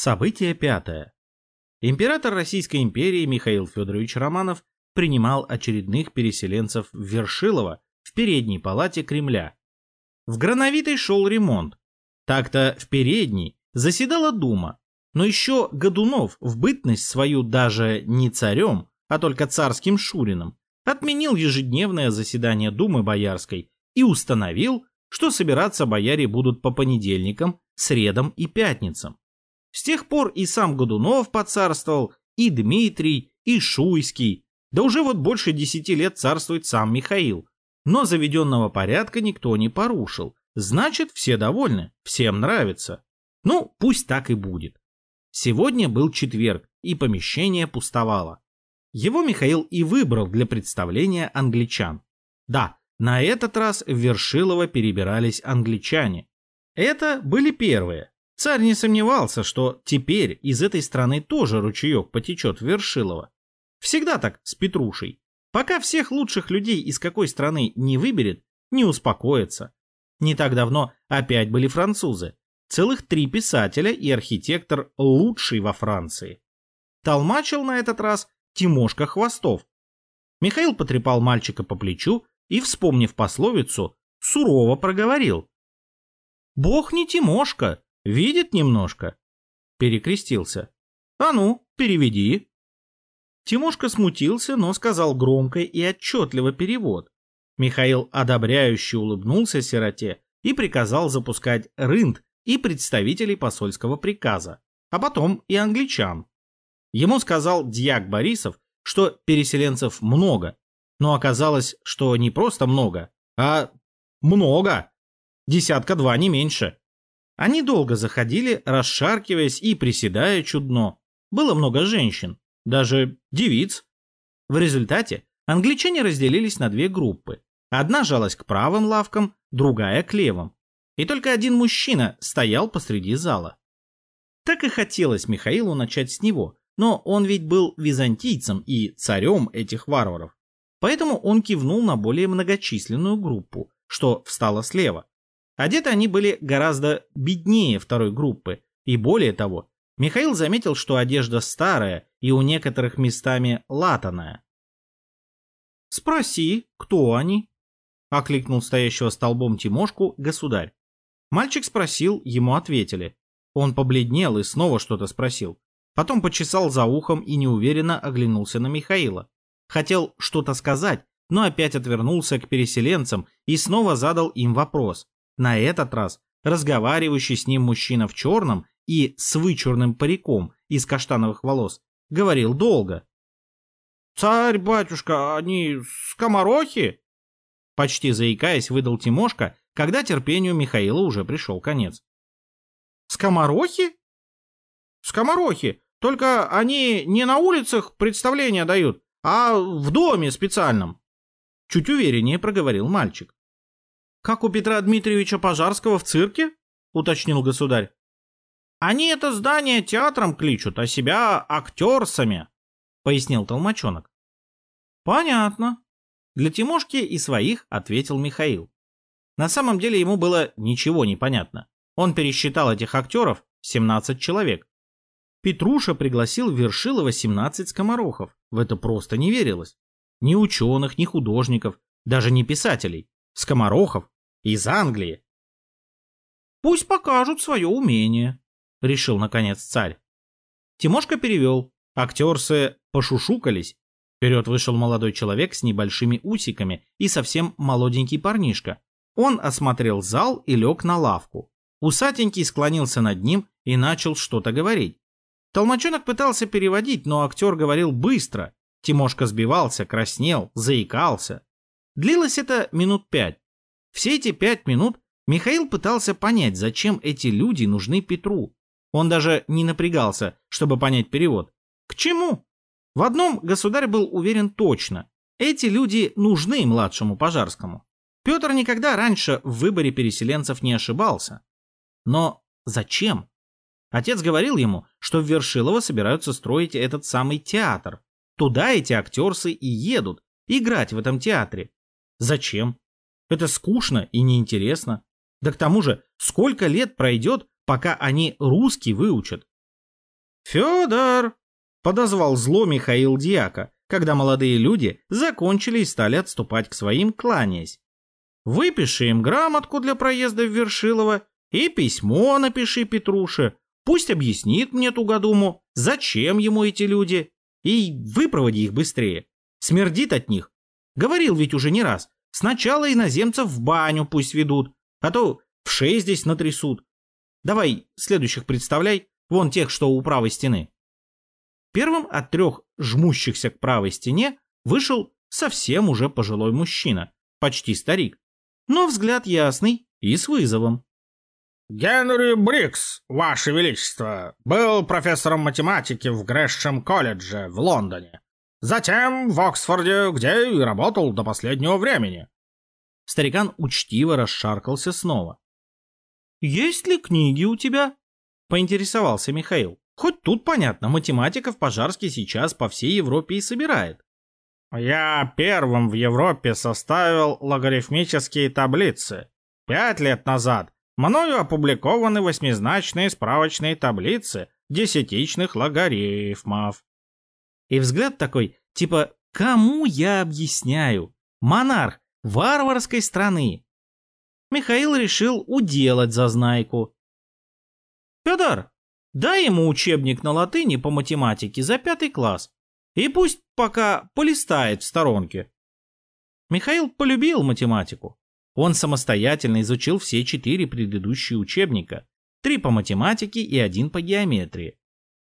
Событие пятое. Император Российской империи Михаил Федорович Романов принимал очередных переселенцев в Вершилово в передней палате Кремля. В Грановитой шел ремонт. Так-то в передней заседала Дума, но еще Годунов в бытность свою даже не царем, а только царским шурином, отменил ежедневное заседание Думы Боярской и установил, что собираться бояре будут по понедельникам, средам и пятницам. С тех пор и сам Годунов поцарствовал, и Дмитрий, и Шуйский, да уже вот больше десяти лет царствует сам Михаил. Но заведенного порядка никто не порушил. Значит, все довольны, всем нравится. Ну, пусть так и будет. Сегодня был четверг, и помещение пустовало. Его Михаил и выбрал для представления англичан. Да, на этот раз в Вершилово перебирались англичане. Это были первые, Царь не сомневался, что теперь из этой страны тоже ручеек потечет в Вершилово. Всегда так с Петрушей. Пока всех лучших людей из какой страны не выберет, не успокоится. Не так давно опять были французы. Целых три писателя и архитектор лучший во Франции. Толмачил на этот раз Тимошка Хвостов. Михаил потрепал мальчика по плечу и, вспомнив пословицу, сурово проговорил. «Бог не Тимошка, Видит немножко?» Перекрестился. «А ну, переведи». Тимошка смутился, но сказал громко и отчетливо перевод. Михаил одобряюще улыбнулся сироте и приказал запускать рынд и представителей посольского приказа, а потом и англичан. Ему сказал дьяк Борисов, что переселенцев много, но оказалось, что не просто много, а много. Десятка два не меньше. Они долго заходили, расшаркиваясь и приседая чудно. Было много женщин, даже девиц. В результате англичане разделились на две группы. Одна жалась к правым лавкам, другая к левым. И только один мужчина стоял посреди зала. Так и хотелось Михаилу начать с него, но он ведь был византийцем и царем этих варваров. Поэтому он кивнул на более многочисленную группу, что встала слева. Одеты они были гораздо беднее второй группы, и более того, Михаил заметил, что одежда старая и у некоторых местами латаная. «Спроси, кто они?» — окликнул стоящего столбом Тимошку государь. Мальчик спросил, ему ответили. Он побледнел и снова что-то спросил. Потом почесал за ухом и неуверенно оглянулся на Михаила. Хотел что-то сказать, но опять отвернулся к переселенцам и снова задал им вопрос. На этот раз разговаривающий с ним мужчина в черном и с вычурным париком из каштановых волос говорил долго. «Царь-батюшка, они скоморохи?» Почти заикаясь, выдал Тимошка, когда терпению Михаила уже пришел конец. «Скоморохи?» «Скоморохи, только они не на улицах представления дают, а в доме специальном», чуть увереннее проговорил мальчик. «Как у Петра Дмитриевича Пожарского в цирке?» — уточнил государь. «Они это здание театром кличут, а себя актерсами», — пояснил толмачонок. «Понятно». Для Тимошки и своих ответил Михаил. На самом деле ему было ничего не понятно. Он пересчитал этих актеров 17 человек. Петруша пригласил Вершилова 17 скоморохов. В это просто не верилось. Ни ученых, ни художников, даже не писателей. Скоморохов из Англии. Пусть покажут свое умение, решил наконец царь. Тимошка перевел. Актерсы пошушукались. Вперед вышел молодой человек с небольшими усиками и совсем молоденький парнишка. Он осмотрел зал и лег на лавку. Усатенький склонился над ним и начал что-то говорить. Толмачонок пытался переводить, но актер говорил быстро. Тимошка сбивался, краснел, заикался. Длилось это минут пять. Все эти пять минут Михаил пытался понять, зачем эти люди нужны Петру. Он даже не напрягался, чтобы понять перевод. К чему? В одном государь был уверен точно. Эти люди нужны младшему Пожарскому. Петр никогда раньше в выборе переселенцев не ошибался. Но зачем? Отец говорил ему, что в Вершилово собираются строить этот самый театр. Туда эти актерсы и едут, играть в этом театре. Зачем? Это скучно и неинтересно. Да к тому же, сколько лет пройдет, пока они русский выучат? Федор! Подозвал зло Михаил Дьяка, когда молодые люди закончили и стали отступать к своим, кланяясь. Выпиши им грамотку для проезда в Вершилово и письмо напиши Петруше. Пусть объяснит мне тугодуму, зачем ему эти люди, и выпроводи их быстрее. Смердит от них. Говорил ведь уже не раз. Сначала иноземцев в баню пусть ведут, а то в шесть здесь натрясут. Давай следующих представляй, вон тех, что у правой стены. Первым от трех жмущихся к правой стене вышел совсем уже пожилой мужчина, почти старик, но взгляд ясный и с вызовом. «Генри Брикс, Ваше Величество, был профессором математики в Грэшем колледже в Лондоне. Затем в Оксфорде, где и работал до последнего времени». Старикан учтиво расшаркался снова. «Есть ли книги у тебя?» — поинтересовался Михаил. «Хоть тут понятно, математиков Пожарский сейчас по всей Европе и собирает». «Я первым в Европе составил логарифмические таблицы. Пять лет назад мною опубликованы восьмизначные справочные таблицы десятичных логарифмов». И взгляд такой, типа, кому я объясняю? Монарх варварской страны, Михаил решил уделать зазнайку. «Федор, дай ему учебник на латыни по математике за пятый класс, и пусть пока полистает в сторонке». Михаил полюбил математику. Он самостоятельно изучил все четыре предыдущие учебника, три по математике и один по геометрии.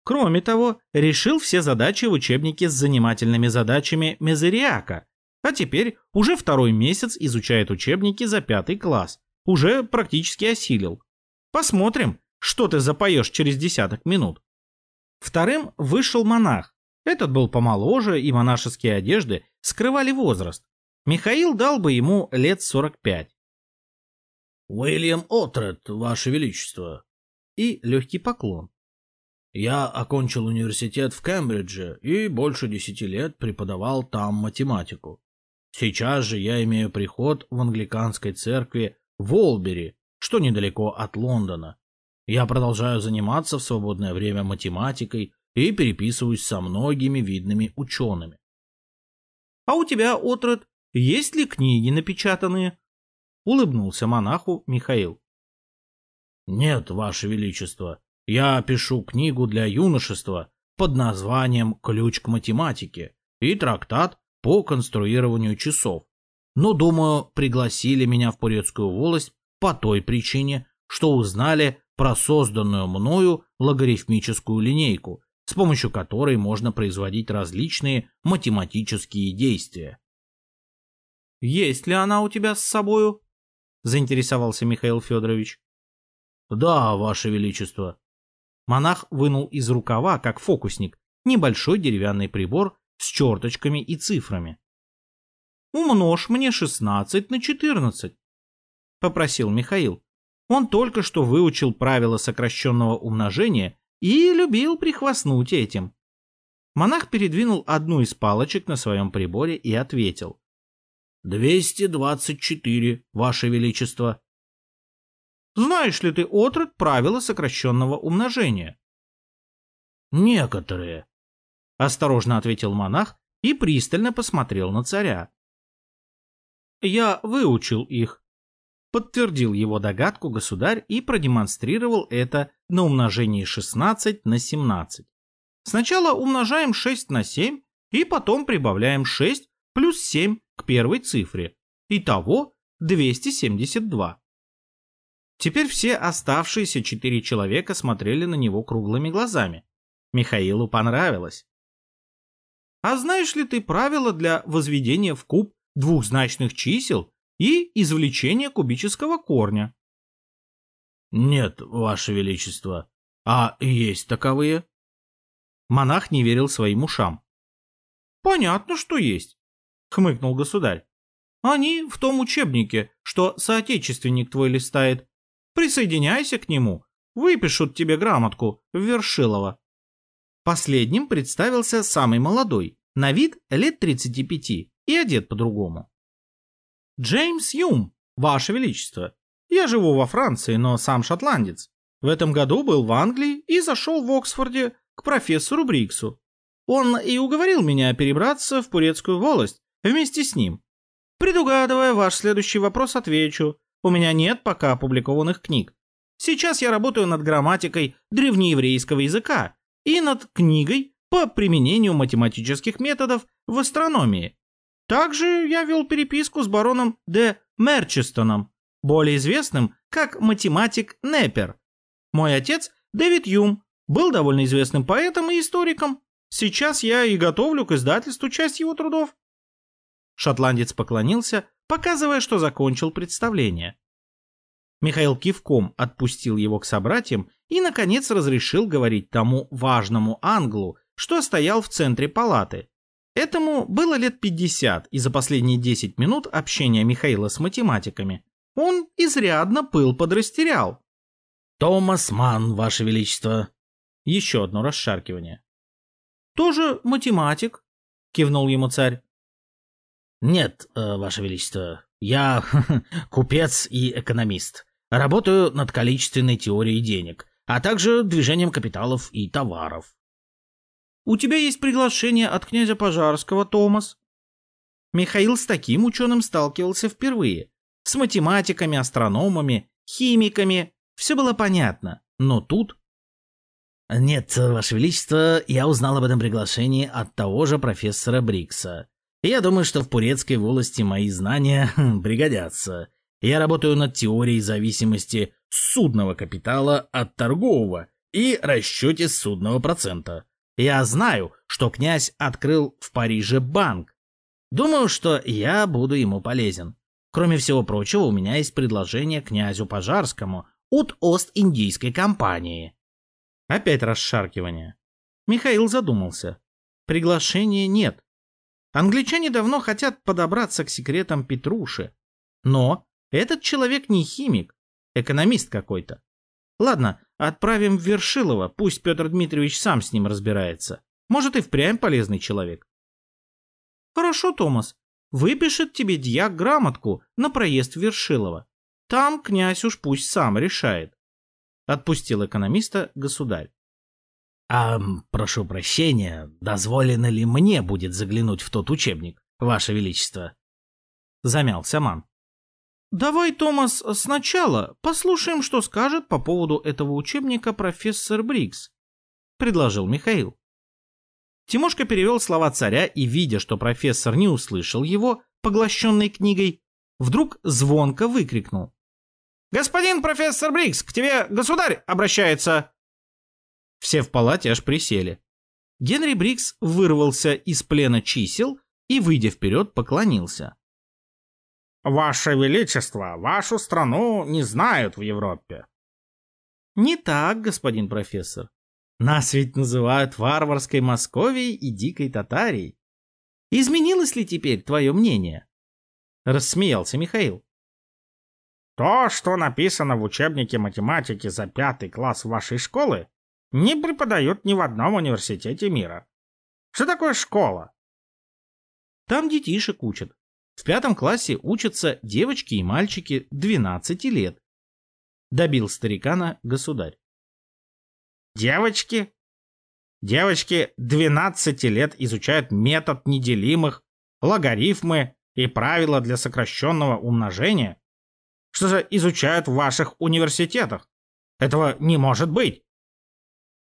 Кроме того, решил все задачи в учебнике с занимательными задачами Мезериака а теперь уже второй месяц изучает учебники за пятый класс. Уже практически осилил. Посмотрим, что ты запоешь через десяток минут. Вторым вышел монах. Этот был помоложе, и монашеские одежды скрывали возраст. Михаил дал бы ему лет 45. «Уильям Отред, Ваше Величество!» И легкий поклон. «Я окончил университет в Кембридже и больше десяти лет преподавал там математику. Сейчас же я имею приход в англиканской церкви в Олбери, что недалеко от Лондона. Я продолжаю заниматься в свободное время математикой и переписываюсь со многими видными учеными. — А у тебя, отрод, есть ли книги напечатанные? — улыбнулся монаху Михаил. — Нет, Ваше Величество, я пишу книгу для юношества под названием «Ключ к математике» и трактат по конструированию часов. Но, думаю, пригласили меня в Пурецкую волость по той причине, что узнали про созданную мною логарифмическую линейку, с помощью которой можно производить различные математические действия. «Есть ли она у тебя с собою?» – заинтересовался Михаил Федорович. «Да, Ваше Величество». Монах вынул из рукава, как фокусник, небольшой деревянный прибор с черточками и цифрами. «Умножь мне 16 на 14», — попросил Михаил. Он только что выучил правила сокращенного умножения и любил прихвастнуть этим. Монах передвинул одну из палочек на своем приборе и ответил. «224, Ваше Величество». «Знаешь ли ты, отрод, правила сокращенного умножения?» «Некоторые», осторожно ответил монах и пристально посмотрел на царя. Я выучил их, подтвердил его догадку государь и продемонстрировал это на умножении 16 на 17. Сначала умножаем 6 на 7 и потом прибавляем 6 плюс 7 к первой цифре. Итого 272. Теперь все оставшиеся четыре человека смотрели на него круглыми глазами. Михаилу понравилось. А знаешь ли ты правила для возведения в куб двухзначных чисел и извлечения кубического корня? Нет, Ваше Величество. А есть таковые? Монах не верил своим ушам. Понятно, что есть, хмыкнул государь. Они в том учебнике, что соотечественник твой листает. Присоединяйся к нему, выпишут тебе грамотку в Вершилово. Последним представился самый молодой, на вид лет 35 и одет по-другому. «Джеймс Юм, Ваше Величество. Я живу во Франции, но сам шотландец. В этом году был в Англии и зашел в Оксфорде к профессору Бриксу. Он и уговорил меня перебраться в Пурецкую волость вместе с ним. Предугадывая ваш следующий вопрос, отвечу. У меня нет пока опубликованных книг. Сейчас я работаю над грамматикой древнееврейского языка и над книгой по применению математических методов в астрономии. Также я вел переписку с бароном Д. Мерчестоном, более известным как математик Неппер. Мой отец, Дэвид Юм, был довольно известным поэтом и историком. Сейчас я и готовлю к издательству часть его трудов. Шотландец поклонился, показывая, что закончил представление. Михаил кивком отпустил его к собратьям и, наконец, разрешил говорить тому важному англу, что стоял в центре палаты. Этому было лет 50, и за последние 10 минут общения Михаила с математиками он изрядно пыл подрастерял. «Томас Ман, Ваше Величество!» Еще одно расшаркивание. «Тоже математик?» — кивнул ему царь. «Нет, э, Ваше Величество, я купец и экономист. Работаю над количественной теорией денег, а также движением капиталов и товаров». «У тебя есть приглашение от князя Пожарского, Томас?» Михаил с таким ученым сталкивался впервые. С математиками, астрономами, химиками. Все было понятно. Но тут... «Нет, Ваше Величество, я узнал об этом приглашении от того же профессора Брикса. Я думаю, что в Пурецкой волости мои знания пригодятся. Я работаю над теорией зависимости судного капитала от торгового и расчете судного процента. Я знаю, что князь открыл в Париже банк. Думаю, что я буду ему полезен. Кроме всего прочего, у меня есть предложение князю Пожарскому от Ост-Индийской компании. Опять расшаркивание. Михаил задумался. Приглашения нет. Англичане давно хотят подобраться к секретам Петруши. Но этот человек не химик, экономист какой-то. Ладно, отправим Вершилова, пусть Петр Дмитриевич сам с ним разбирается. Может и впрямь полезный человек. Хорошо, Томас. Выпишет тебе дьяк грамотку на проезд в Вершилова. Там князь уж пусть сам решает. Отпустил экономиста государь. А, прошу прощения, дозволено ли мне будет заглянуть в тот учебник, Ваше Величество? Замялся Ман. Давай, Томас, сначала послушаем, что скажет по поводу этого учебника профессор Брикс, предложил Михаил. Тимошка перевел слова царя и, видя, что профессор не услышал его, поглощенной книгой, вдруг звонко выкрикнул. «Господин профессор Брикс, к тебе государь обращается!» Все в палате аж присели. Генри Брикс вырвался из плена чисел и, выйдя вперед, поклонился. «Ваше Величество, вашу страну не знают в Европе». «Не так, господин профессор. Нас ведь называют варварской Московией и дикой Татарией. Изменилось ли теперь твое мнение?» Рассмеялся Михаил. То, что написано в учебнике математики за пятый класс вашей школы, не преподают ни в одном университете мира. Что такое школа? Там детишек учат. В пятом классе учатся девочки и мальчики 12 лет. Добил старикана государь. Девочки? Девочки 12 лет изучают метод неделимых, логарифмы и правила для сокращенного умножения? Что же изучают в ваших университетах? Этого не может быть.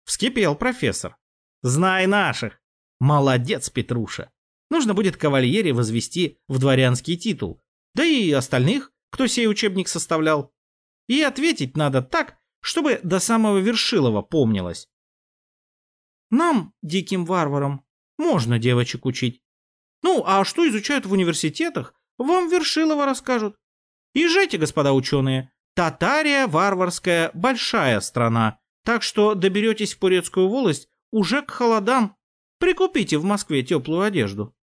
Вскипел профессор. Знай наших. Молодец, Петруша. Нужно будет кавальере возвести в дворянский титул. Да и остальных, кто сей учебник составлял. И ответить надо так, чтобы до самого Вершилова помнилось. Нам, диким варварам, можно девочек учить. Ну, а что изучают в университетах, вам Вершилова расскажут. Езжайте, господа ученые. Татария варварская большая страна, так что доберетесь в Пурецкую волость уже к холодам. Прикупите в Москве теплую одежду.